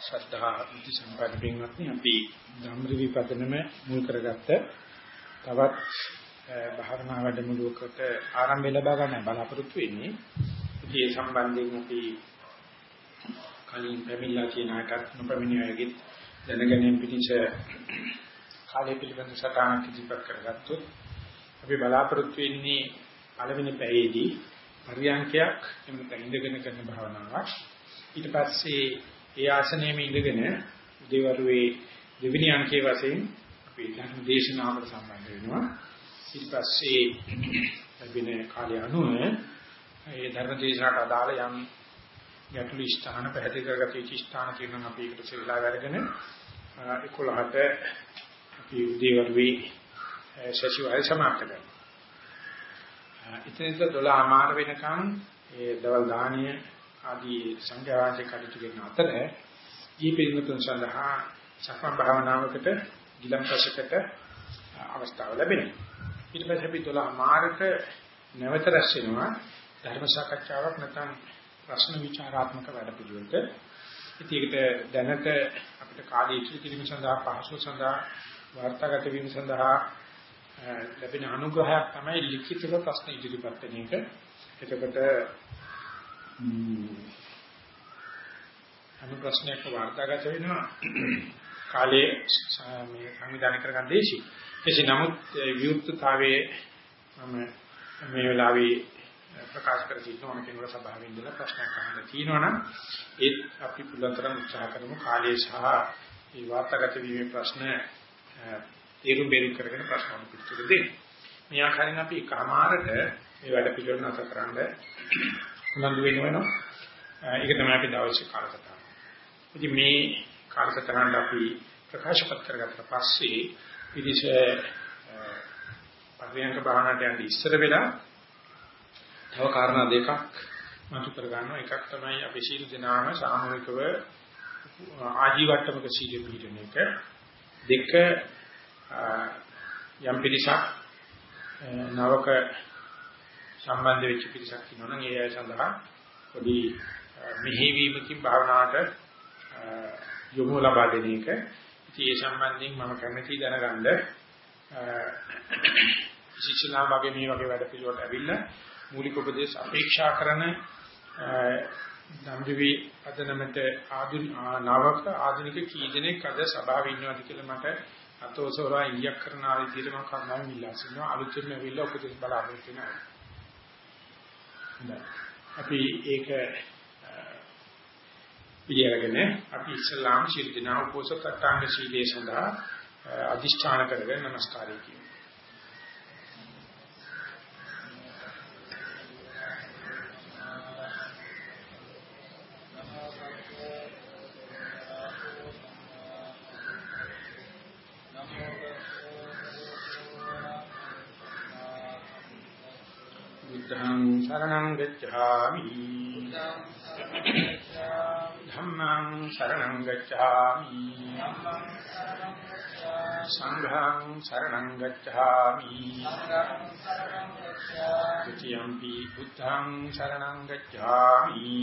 ශ්‍රද්ධා ඉති සම්පන්න පින්වත්නි අපි ධම්රි විපදනම මුල් කරගත්ත තවත් භාවනා වැඩමුළුවකට ආරම්භය ලබා ගන්න බලාපොරොත්තු වෙන්නේ. ඉතින් ඒ සම්බන්ධයෙන් අපි කලින් පැමිණලා කියන එකත් නොපැමිණියගෙත් දැනගැනීම පිණිස කාලය පිළිබඳ සටහනක් ඉදිරිපත් කරගත්තොත් අපි බලාපොරොත්තු වෙන්නේ පළවෙනි පැයේදී පරියන්කයක් එහෙම නැත්නම් ඉඳගෙන කරන භාවනාවක් ඊට පස්සේ ඒ ආසනයේම ඉඳගෙන උදේවරුේ දෙවෙනි අංකයේ වශයෙන් අපි ධර්ම දේශනාවකට සම්බන්ධ වෙනවා. ඊට පස්සේ ලැබෙන කාලය අනුව ඒ ධර්ම දේශනාවට අදාළ යම් ගැටළු ස්ථාන පැහැදිලි කරගත යුතු ස්ථාන තියෙනවා අපි ඒකට සෙල්ලා අරගෙන 11ට අපි උදේවරුේ සතිವಾರය සමාප්ත කරනවා. ඉතින් 12 මාර වෙනකන් ඒ දවල් දාණය ආදී සංඝයාංශ කටයුතු කරන අතර ඊ පිළිමතුන් සඳහා සක්මන් භාවනාවකට ගිලම්පසකට අවස්ථාව ලැබෙනවා. ඊට පස්සේ අපි 12 මාරක නැවත රැස් වෙනවා ධර්ම සාකච්ඡාවක් නැත්නම් ප්‍රශ්න විචාරාත්මක වැඩපිළිවෙලට. ඉතින් ඒකට දැනට අපිට කාලය ඉතිරි කිරීම සඳහා පහසුව සඳහා වාර්තාගත වීම සඳහා ලැබෙන අනුග්‍රහයක් තමයි ලිඛිතව ප්‍රශ්න ඉදිරිපත් වෙන එක. එතකොට අනු ප්‍රශ්නයක් වාර්තාගත වෙනවා කාලයේ මේ සංවිධානය කරගන්න දේශි. කෙසේ නමුත් විවෘතතාවයේ මම මේ වෙලාවේ ප්‍රකාශ කර සිටින කෙනෙකුට සභාවෙන් ඉඳලා ප්‍රශ්නයක් අහන්න තියෙනවනම් ඒත් අපි පුළුවන් තරම් උත්සාහ කරමු කාලයේ සහ මේ වාර්තාගත වීමේ ප්‍රශ්න තේරුම් බේරුම් කරගෙන ප්‍රශ්න පිළිතුරු දෙන්න. මේ ආකාරයෙන් අපි කමාරට මේ වැඩ පිළිවෙල නැතර කරන්න උනන්දු වෙනවා. ඒක තමයි අපි දවසේ කාලසටහන. ඉතින් මේ කාලසටහනට අපි ප්‍රකාශපත් කරගත්ත පස්සේ පිළිස පරියන්ක භාවනාවට යන්න ඉස්සර වෙලා තව කාරණා දෙකක් මතු කර ගන්නවා. එකක් තමයි අපි සීල දනාම සාමූහිකව ආජීවට්ටමක සීල පිළිපදින එක. දෙක යම් පිරිසක් නවක සම්බන්ධ වෙච්ච පිරිසක් ඉන්නවා නම් ඒ අය සඳහා පොඩි මෙහෙවීමකින් භාවනාවට යොමු ලබා දෙන එක. ඉතින් ඒ සම්බන්ධයෙන් මම කැමැති දැනගන්න විශේෂලා වගේ මේ වගේ වැඩ පිළිවෙලට ඇවිල්ලා මූලික උපදේශ අපේක්ෂා කරන ධම්විවි අදනමට ආදුන නවක ආධුනික කී දෙනෙක් අද සභාවේ ඉන්නවද කියලා මට අතෝසෝරා ඉලියක් කරන ආදියට මම කර්මයෙන් ඉල්ලා සිටිනවා අලුතෙන් ඇවිල්ලා උපදෙස් බලාපොරොත්තු වෙනවා. අපි ඒක පිළිඅරගෙන අපි ඉස්ලාම් ශීල දිනා උපෝසත අටාංග සීලේ සඳහා අදිෂ්ඨාන කරගෙන নমස්කාරය කියමු. ධම්මං සරණං ගච්ඡාමි. සංඝං සරණං ගච්ඡාමි. ත්‍රියම්පි බුද්ධං සරණං ගච්ඡාමි.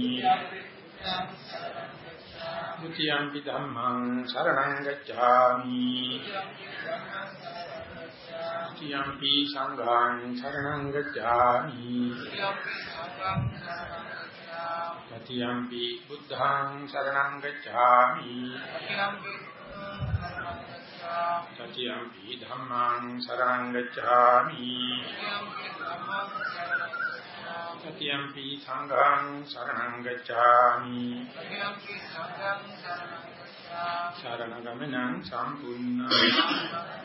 ත්‍රියම්පි ධම්මං සරණං ගච්ඡාමි. ත්‍රියම්පි සංඝං සරණං ගච්ඡාමි. සතියම්පි බුද්ධං සරණං ගච්ඡාමි. සතියම්පි ධම්මං සරණං ගච්ඡාමි. සතියම්පි සංඝං සරණං ගච්ඡාමි. සරණගමනං සම්පූර්ණං.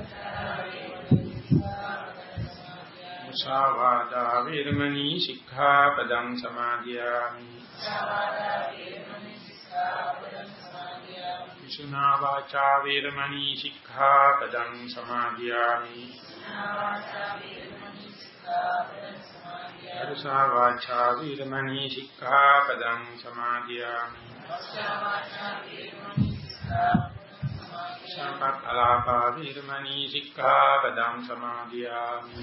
මුසාවාදා වේරමණී සික්ඛාපදං සමාදියාමි. සුනා වාචා වේරමණී සික්ඛාපදං සමාදියාමි. අරුසා වාචා වේරමණී සික්ඛාපදං සමාදියාමි. සම්පත් අලාපා වේරමණී සික්ඛාපදං සමාදියාමි.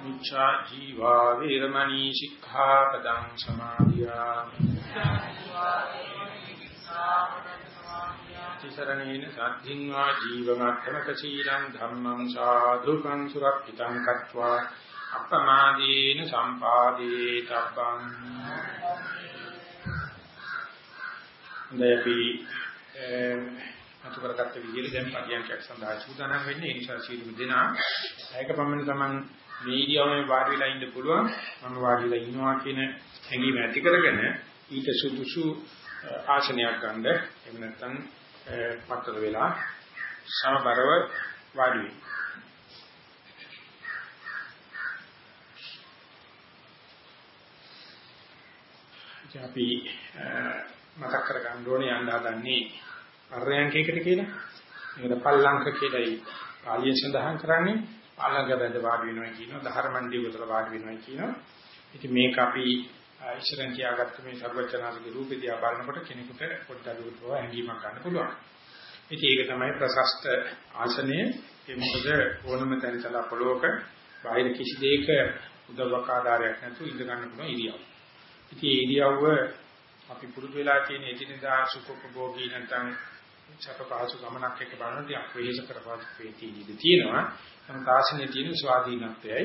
මිච්ඡා ජීවා වේරමණී සික්ඛාපදං සමාදියාමි. තිසරණේන සද්ධින් වා ජීවමත්තමක සීලං ධම්මං සාධුකං සුරක්ෂිතං කତ୍වා. අප්පමාදීන සම්පාදී තබ්බං. දැපි අතු කරගත්ත විදිහට දැන් පරියන්කයක් සඳහා සූදානම් වෙන්නේ. ඒ නිසා සීලු දෙනා ඒක පමණ තමන් මේ ඉරියව්වේ වාඩි වෙලා ඉන්න පුළුවන්. මම වාඩි වෙලා ඉන්නවා කියන හැඟීම ඇති කරගෙන ඊට සුදුසු ආසනයක් ගන්න. එහෙම නැත්නම් පතර වෙලා සමබරව වාඩි වෙන්න. අපි මතක් කරගන්න ඕනේ යන්න හදන්නේ පර්යංකයකට කියලා. මේකට පල්ලංක කියලායි පාලියෙන් සඳහන් කරන්නේ. පල්ලංක බඳ වාඩි වෙනවා කියනවා, ධර්මණ්ඩිය උතර වාඩි වෙනවා කියනවා. ඉතින් මේක අපි ඉස්සරන් තියාගත්ත මේ සර්වචනාගේ රූපේ දිහා බලනකොට කෙනෙකුට පොඩ්ඩක් දුරව හැඟීමක් ගන්න පුළුවන්. ඉතින් ඒක තමයි ප්‍රශස්ත ආසනය. ඒ මොකද ඕනම තැනසලා පොළොවක බාහිර කිසි දෙයක උදව්වක් ආධාරයක් නැතුව ඉඳ ගන්න පුළුවන් ඉරියව්ව. ඉතින් ඒ ඉරියව්ව අපි පුරුදු වෙලා තියෙන එදිනදා සුඛෝපභෝගී නැත්නම් සැප පහසු ගමනක් එක බලනදී අපේස කරපාසු වේති ඉඳ තියෙනවා. නමුත් ආසනයේ තියෙන ස්වාධීනත්වයයි.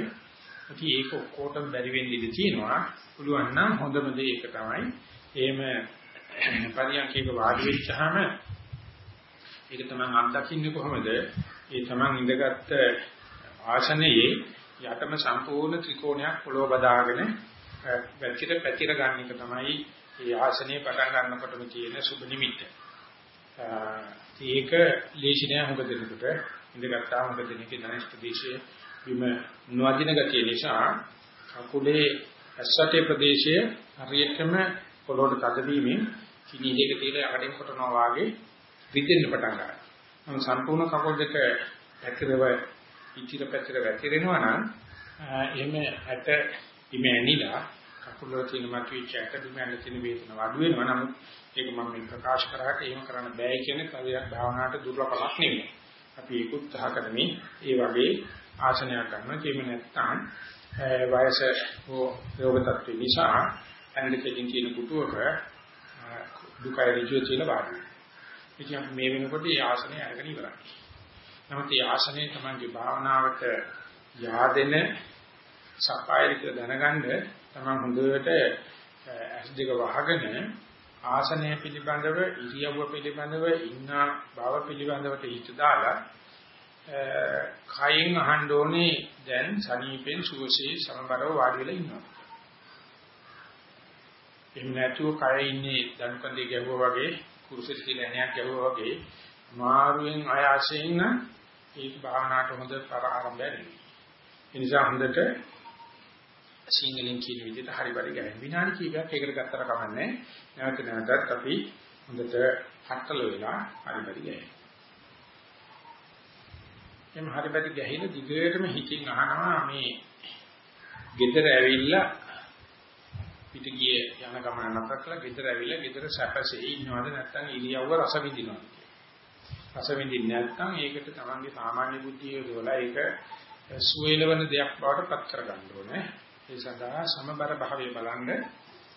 ඉතින් ඒක ඔක්කොටම බැරි වෙන්න ඉඩ තියෙනවා. පුළුවන් නම් හොඳම දේ ඒක තමයි. එහෙම පරියන්කේක වාඩි වෙච්චාම ඒක තමයි අත්දකින්නේ කොහොමද? ඒ තමන් ඉඳගත්ත ආසනයේ යටම සම්පූර්ණ ත්‍රිකෝණයක් පොළොව බදාගෙන වැතිර පැතිර ගන්න එක තමයි මේ ආසනයේ පටන් ගන්නකොටම තියෙන සුබ නිමිත්ත. ඒක ලේසි නෑ හොඟ දෙනකොට ඉඳගත්තා හොඟ දෙනකේ ධනිෂ්ඨ ප්‍රදේශයේ බිම නොඅදින ගතිය නිසා කකුලේ ඇස්වටේ ප්‍රදේශයේ හරියටම පොළොවට තදවීමෙන් කිනි දෙක තියලා යකඩෙන් කොටනවා වාගේ රිදෙන්න පටන් ගන්නවා. නමුත් සම්පූර්ණ කකුල් දෙක පැතිරව ඉතිර පැතිර වැතිරෙනවා නම් එහෙම ඇට ඉම ඇනිලා කකුල වල තියෙන මතුවෙච්ච ඇට බිම ඇන්න තියෙන වේදන අඩු වෙනවා. නමුත් ඒක මම මේ ප්‍රකාශ කරාට එහෙම කරන්න බෑ කියන්නේ කවියක් භාවනාවට දුර්ලභමක් නෙමෙයි. අපි ඒක උත්සාහ කරමින් ඒ වගේ ආසනයක් ගන්නවා. එහෙම නැත්නම් වයස හෝ රෝග තත්ත්ව නිසා ඇඟෙකින් තියෙන කුටුවක දුකයි ඍජුව තියෙන වාඩි. ඉතින් අපි මේ වෙනකොට මේ ආසනය අරගෙන ඉවරයි. නමුත් මේ ආසනය තමයි භාවනාවට yaadෙන සපායයි කියලා දැනගන්න තමයි හොඳට ඇස් දෙක වහගෙන ආසනය පිළිබඳව ඉරියව්ව පිළිබඳව ඉන්න බව පිළිබඳව හිත දාලා කයින් අහන්න ඕනේ දැන් සනීපෙන් සුවසේ සමබරව වාඩි වෙලා ඉන්නවා. එහෙම නැතුව කය ඉන්නේ දණුකන්දේ ගැහුවා වගේ කුරුසෙට කියලා එනයක් ගැහුවා වගේ මාරුවෙන් ආයාසයෙන් ඒක භාවනාවට හොඳ ආරම්භයක් නෙවෙයි. ඒ නිසා හොඳට සිංහලෙන් කියන විදිහට හරි බරි ගන්න. විනාඩි කීපයක් ඒකට ගත්තර කමන්නේ. නැවත නැවතත් අපි හොඳට හට්ටල වෙලා හරි බරි ගන්න. එම් හරි බරි ගහින දිගටම හිතින් අහනවා මේ ගෙදර ඇවිල්ලා පිට ගියේ යන ගමන නතර කරලා ගෙදර ඇවිල්ලා ගෙදර සැපසේ ඉන්නවද නැත්නම් ඉරියව්ව රස විඳිනවද රස විඳින්නේ නැත්නම් ඒකට තමන්ගේ සාමාන්‍ය බුද්ධිය යොදවලා ඒක සුවේලවන දෙයක් බවට පත් කරගන්න ඕනේ. ඒ සඳහා සමබර භාවය බලන්න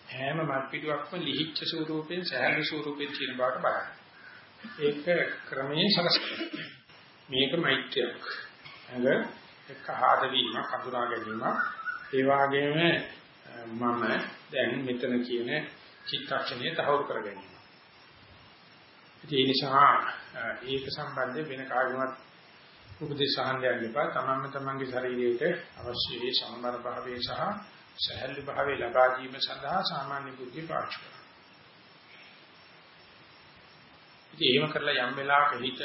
හැම මත්පිටුවක්ම ලිහිච්ඡ ස්වරූපයෙන් සහැල්ලු ස්වරූපයෙන් තියෙන බවට බලන්න. ඒක ක්‍රමයෙන් සකස් මේක මෛත්‍රියක්. අඟ එක්ක ආදවීම, කඳුනා ගැනීම, ඒ වගේම මම දැන් මෙතන කියන චිත්තක්ෂණය තහවුරු කර ගැනීම. ඒ නිසා ඒක සම්බන්ධයෙන් වෙන කාගෙවත් උපදේශ අහන්න යන්න එපා. තමන්ම තමන්ගේ ශරීරයට අවශ්‍ය ඒ සමබර භාවයේ සහ සහැල්ලු භාවයේ ලබා ගැනීම සඳහා සාමාන්‍ය බුද්ධිය පාවිච්චි කරනවා. ඉතින් එහෙම කරලා යම් වෙලාවක හිත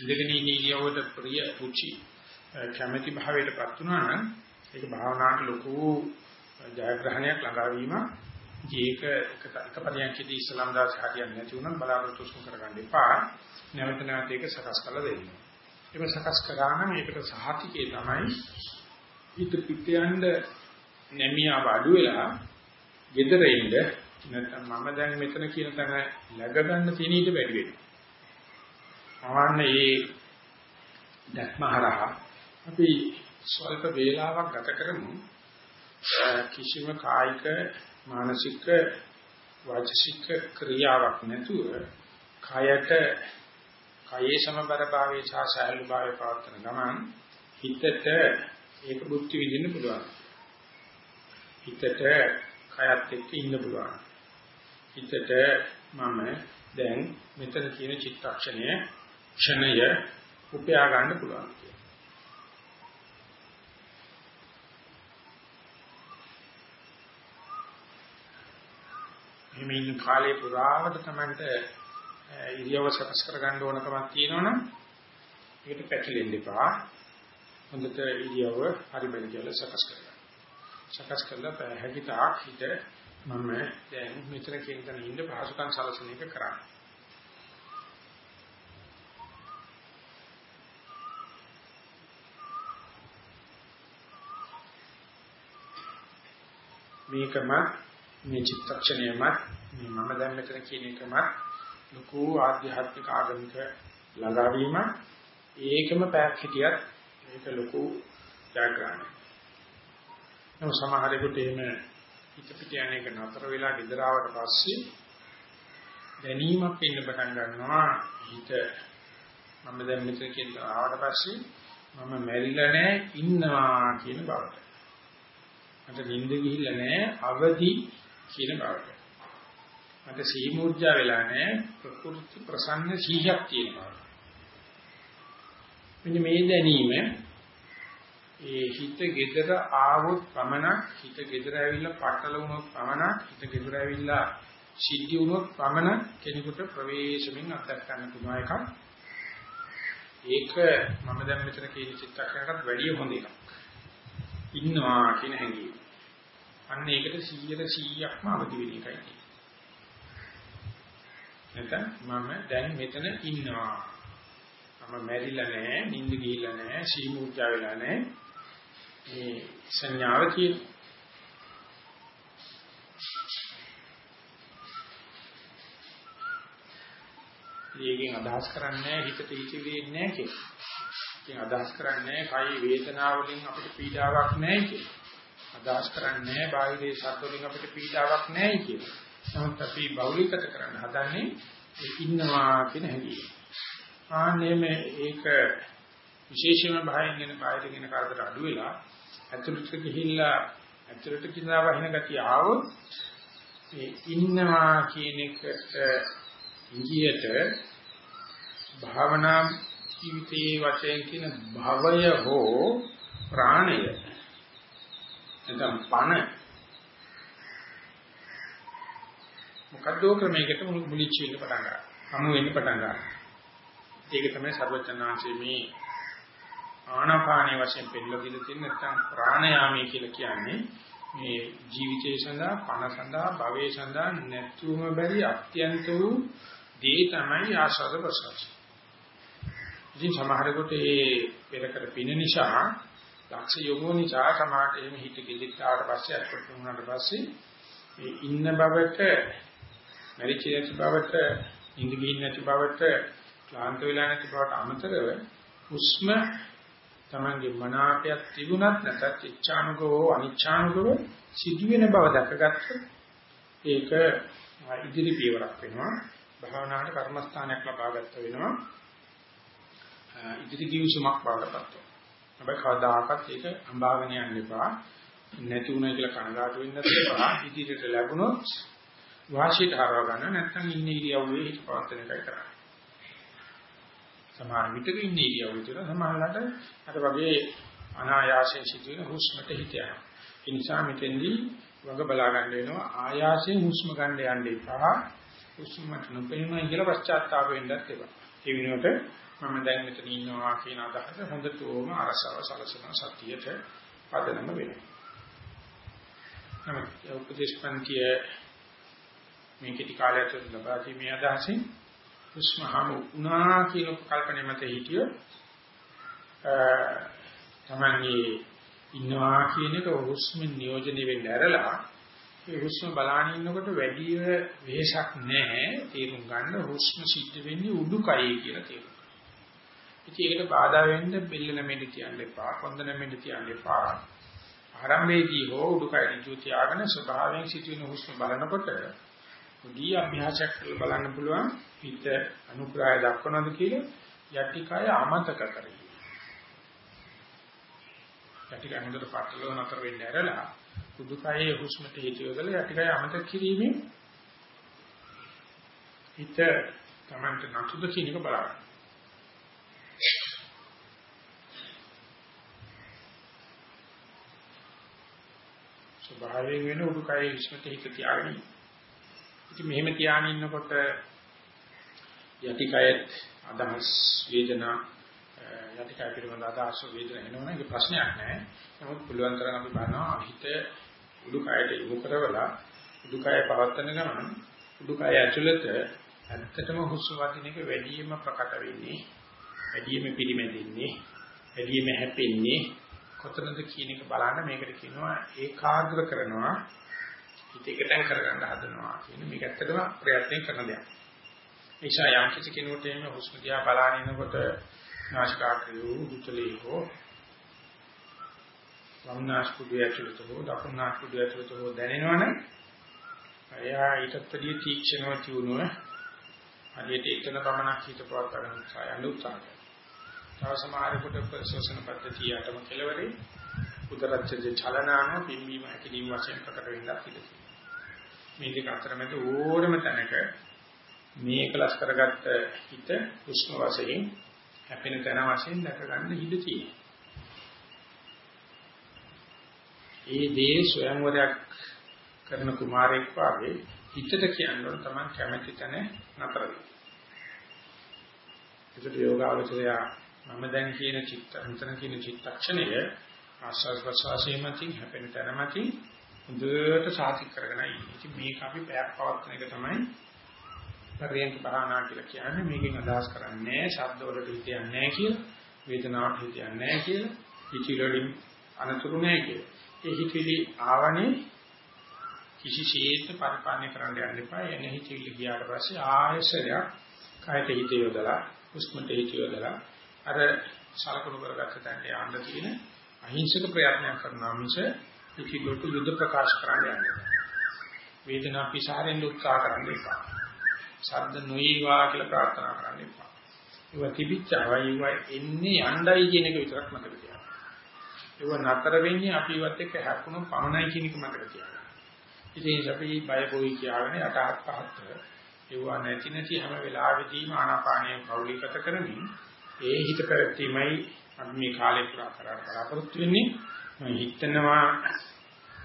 ඉඳගෙන ඉන්න ඉරියව්වට ප්‍රිය රුචි කැමැති භාවයටපත් වුණා නම් ඒක භාවනාවට ලොකු ජයග්‍රහණයක් ළඟා වීම ඒක එක එක පරියන්කදී ඉස්ලාම් දාස හරියන්නේ නැති වුණා බලාපොරොත්තු සුන් කරගන්න එපා. නැවත නැවත ඒක සකස් කරලා දෙන්න. ඒක සකස් කරා නම් ඒකට සහතිකේ තමයි හිත පිට යන්න නැමියාව අඩු වෙලා gedara ඉන්න නැත්නම් මම දැන් මෙතන කියන තැන läග ගන්න තියෙන ඊට වැඩි වෙනවා. අවන්නේ මේ දැක්මහරහා අපි ස්වල්ප වේලාවක් ගත කරමු කිසිම කායික මානසික වාචික ක්‍රියාවක් නැතුව කයට කයේ සමබර භාවයේ සහ සහැල්ලු භාවයේ පවත්වන ගමන් හිතට ඒක බුද්ධි විඳින්න පුළුවන්. හිතට කයත් එක්ක ඉන්න පුළුවන්. හිතට මම දැන් මෙතන කියන චිත්තක්ෂණය ක්ෂණය උපයා ගන්න පුළුවන්. එහෙම ඉන්න කාලේ පුරාවට Tamanට ඉරියව සකස් කරගන්න ඕනකමක් තියෙනවනම් ඒකට පැකිලෙන්න එපා. හොඳට ඉරියව හරියට කියලා සකස් කරගන්න. සකස් කරලා හැකි තාක් හිත මම දැන් මෙතන කියන තැන ඉන්න පහසුකම් සලසන එක කරන්නේ. මේකම මේ චිත්තක්ෂණයමත් මේ මම දැන් මෙතන කියන එකමත් ලොකු ආධ්‍යාත්මික ආගමික ළඟාවීම ඒකම පැයක් හිටියත් මේක ලොකු ජයග්‍රහණයක්. නමුත් සමහරෙකුට එහෙම හිත පිට යන එක නතර වෙලා gedaraවට පස්සේ දැනීමක් එන්න පටන් ගන්නවා හිත මම දැන් මෙතන කියන ආවට පස්සේ මම මැරිලා නැහැ ඉන්නවා කියන බවට. මට නිින්ද ගිහිල්ලා නැහැ අවදි කියන බවට. මට සීමුර්ජා වෙලා නැහැ ප්‍රකෘති ප්‍රසන්න සීහයක් තියෙන බවට. මෙන්න මේ දැනීම ඒ හිත gedara ආවොත් පමණක් හිත gedara ඇවිල්ලා පටල වුණොත් පමණක් හිත gedara ඇවිල්ලා සිද්ධි වුණොත් පමණක් කෙනෙකුට ප්‍රවේශමින් අත්දැක ගන්න පුළුවන් එකක්. ඒක මම දැන් මෙතන කියන චිත්තක්ෂණයකට වැඩිය හොඳ එකක්. ඉන්නවා කියන හැඟීම. අන්න ඒකට 100ට 100ක්ම අවදි වෙන එකයි. නැත්නම් මම දැන් මෙතන ඉන්නවා. මම මැරිලා නැහැ, නිින්ද ගිහිල්ලා නැහැ, සීමුර්ජා වෙලා නැහැ. මේ සංඥාව කියන ඊගෙන් අදහස් කරන්නේ හිතට හිතෙන්නේ නැහැ කියලා. ඉතින් අදහස් කරන්නේ කයි වේදනාවලින් අපිට පීඩාවක් නැහැ කියලා. අදහස් කරන්නේ බාහිරේ ශබ්ද වලින් අපිට පීඩාවක් නැහැ කියලා. නමුත් අපි බෞලිකත කරන්න හදන්නේ ඒ ඉන්නවා කියන හැඟීම. ආන්නේ මේ ඒක විශේෂයෙන්ම බාහිරින් එන බාහිරින් එන කාර්යයට අඩු වෙලා ඇතුළට ගිහිල්ලා ඇතුළට කිනා වහින ගතිය ආවොත් මේ ඉන්නවා කියන එකට ඉංගියට භාවනා ජීවිතයේ වශයෙන් කියන භවය හෝ ප්‍රාණය නැත්නම් පණ මොකද්ද ක්‍රමයකට මුලිච්ච වෙන්න පටන් ගන්නවා. හමු වෙන්න පටන් ගන්නවා. ඒක තමයි සර්වචනාංශයේ මේ ආනාපානීය වශයෙන් පෙන්නලා දෙන තියෙන නැත්නම් ප්‍රාණයාමී කියලා කියන්නේ මේ ජීවිතය සඳහා පණ සඳහා භවයේ සඳහා නැතුම බැරි අත්‍යන්ත වූ දේ තමයි ආශාද ප්‍රසවාස. ඉතින් සමහරකට මේ පෙර කර පින නිසා දක්ෂ යෝගෝ නිසා සමාට එහෙම හිත කිලිට ආවට පස්සේ අත්පත් වුණාට පස්සේ මේ ඉන්න බවට මරිච නැති බවට ඉඳ ගිහින් නැති බවට ක්ලාන්ත වෙලා නැති බවට අමතරව හුස්ම තමන්ගේ මනාපයක් තිබුණත් නැතත් ඉච්ඡානුකව අනිච්ඡානුකව සිදුවෙන බව දැකගත්ත ඒක ඉදිරි පියවරක් වෙනවා භාවනාවට කර්මස්ථානයක් ලබා ගන්න වෙනවා ඉදිරි කිවිසුමක් බවට පත් වෙනවා හැබැයි කවදාකවත් ඒක අඹාගෙන යන්න එපා. නැති උනායි කියලා කනගාටු වෙන්නත් එපා. ඉදිරියට ලැබුණොත් වාසියට හරව ගන්න නැත්නම් ඉන්නේ ඉරියව්වේ හිත පවත්වන එකයි කරන්නේ. සමහර විටක ඉන්නේ ඉරියව්වේ තුන සමහරකට අර වගේ අනායාසයෙන් සිදුවෙන හුස්මට හිත යනවා. ඒ නිසා මෙතෙන්දී වග බලා ගන්න වෙනවා ආයාසයෙන් හුස්ම ගන්න යන්න එපා. හුස්මට නොපෙනුනයි කියලා පශ්චාත්තාප වෙන්නත් එපා. ඒ වෙනුවට මම දැන් මෙතන ඉන්නවා කියන අදහස හොඳටම අරසව සලසන සතියට පදනම වෙනවා. නමුත් උපදේශ පන්තිය මේ කෙටි කාලය ඇතුළත ලබා ගැනීම අදහසින් හුස්මහම උනා කියන කල්පනා මත හිටියොත් තමන්ගේ ඉන්නවා කියන එක හුස්ම නියෝජනය වෙන්න ඇරලා ඒ හුස්ම බලාගෙන ඉන්නකොට වැඩි වෙහසක් නැහැ තේරුම් ගන්න හුස්ම සිද්ධ වෙන්නේ උඩුකයේ කියලා තේරුම් ගන්න. ඉතින් ඒකට බාධා වෙන්න බෙල්ල නැමෙන්න තියන්න එපා, කොන්ද නැමෙන්න තියන්න එපා. ආරම්භයේදී හෝ උඩුකය ඍජු තියාගෙන ස්වභාවයෙන් සිටින හුස්ම බලනකොට පොඩි අභ්‍යාසයක් කරලා බලන්න පුළුවන් හිත අනුග්‍රහය දක්වනවද කියලා යටිකය අමතක කරගන්න. යටිකය හොඳට පටලව නතර වෙන්න ඇරලා උඩුකයේ හුස්මට හේතුවදල යටිකය අමතක කිරීමෙන් හිත Tamanට නතුද කියන එක බලන්න. ස්වභාවයෙන් වෙන උඩුකයේ හුස්මට හිත තියාගෙන ඉතින් මෙහෙම තියාගෙන ඉන්නකොට යටිකයත් අදහස් වේදනා යටිකය පිළිබඳ අදහස් වේදනා එනවනේ ඒක ප්‍රශ්නයක් නෑ. නමුත් පුළුවන් තරම් අපි බලනවා හිත උඩුකයට යොමු කරවලා උඩුකය පවත්තන ගමන් උඩුකය ඇතුළත ඇත්තටම හුස්ම වදින එක වැඩිම ප්‍රකට වෙන්නේ වැඩිම පිළිමැදෙන්නේ වැඩිම හැපෙන්නේ කොතනද කියන එක බලන්න මේකට කියනවා ඒකාග්‍ර කරනවා හිත එකටෙන් කරගන්න හදනවා කියන මේක ඇත්තටම ප්‍රයත්න කරන දෙයක්. ඒ නිසා යම් කිසි කෙනෙකුට එimhe හුස්ම දිහා බලාගෙන ඉනකොට නාසිකාග්‍රය උතුලේ හෝ වම්නාස්කුඩිය ඇතුළත හෝ දකුණාස්කුඩිය ඇතුළත හෝ දැනෙනවනේ එයා ඊටත් වැඩිය තීක්ෂණව තියුණුව හරියට එතන පමණක් හිත පවත් ගන්න උත්සාහය උත්සාහ තව සමහරෙකුට ප්‍රසවසන පද්ධතිය යටම කෙලවරේ උදරච්ඡේද චලනාන පිම්බීම හැකිලිම වශයෙන් ප්‍රකට වෙන්නත් ඉඩ තියෙනවා මේ දෙක අතර මැද ඕනම තැනක මේ එකලස් කරගත්ත හිත උෂ්ණ වශයෙන් හැපෙන තැන වශයෙන් දැක ගන්න ඉඩ තියෙනවා ඒ දේ ස්වයංවරයක් කරන කුමාරයෙක් වාගේ හිතට කියනකොට තමයි කැමැති තැන නතර වෙන්නේ. ඒකට යෝගාවචරය මම දැන් කියන චිත්ත අන්තන කියන චිත්තක්ෂණය ආස්වාද ප්‍රසවාසයේ මතින් හැපෙන තැන මතින් හොඳට සාතික කරගෙන ඉන්නේ. ඉතින් මේක අපි පැයක් පවත්වන එක තමයි පරියන්ක භාවනා කියලා කියන්නේ. මේකෙන් අදහස් කරන්නේ ශබ්ද වලට හිතන්නේ නැහැ කියලා, වේදනාවට හිතන්නේ නැහැ කියලා, හිතිලොලින් අනතුරු නැහැ කියලා. ඒ හිතවිලි ආවනේ කිසිසේත් පරිපාලනය කරන්න යන්න එපා. එන හිතවිලි ගියාට පස්සේ ආයසරයක් කයට හිත යොදලා, උස්මට හිත යොදලා අර සලකුණු කරගත්ත තැනට යන්න තියෙන අහිංසක ප්‍රයත්නයක් කරනවා මිස පිටිකොට යුද්ධ ප්‍රකාශ කරන්න යන්න. වේදනා පිසාරෙන් උත්සාහ කරන්න එපා. ශබ්ද නොයේවා කියලා ප්‍රාර්ථනා කරන්න එපා. ඒවා තිබිච්චවයි ඒවා එන්නේ යණ්ඩයි කියන එක විතරක් මතක තියාගන්න. ඒව නතර වෙන්නේ අපි ඉවත් එක්ක හැප්පුණු පමණයි කියන එක මතක තියාගන්න. ඉතින් අපි බය පොයි කියාගෙන යටහත් පහත් ඒව නැති නැති හැම වෙලාවෙදීම ආනාපානය කෞලිකත කරමින් ඒ හිත පැවැත්ීමයි අපි මේ කාලේ පුරා කරලා බලාපොරොත්තු වෙන්නේ. මම හිතනවා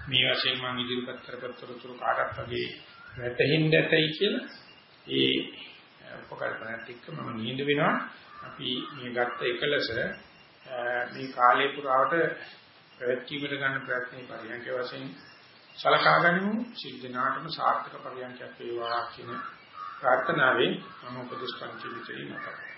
මේ වශයෙන් මම ඉදිරිපත් කරපතර කාටත් වගේ වැටහෙන්න ඇතයි කියලා ඒ උපකල්පනත් එක්ක මම නිඳ වෙනවා. අපි මේ ගත්ත එකලස මේ කාලේ පුරාවට පැවැත්වීමට ගන්න ප්‍රයත්නයේ පරියන්ක වශයෙන් සලකා ගනිමු සිල් දනාටම සාර්ථක පරියන්කයක් වේවා කියන ප්‍රාර්ථනාවෙන් මම උපදේශ පන්ති විතරේ නතර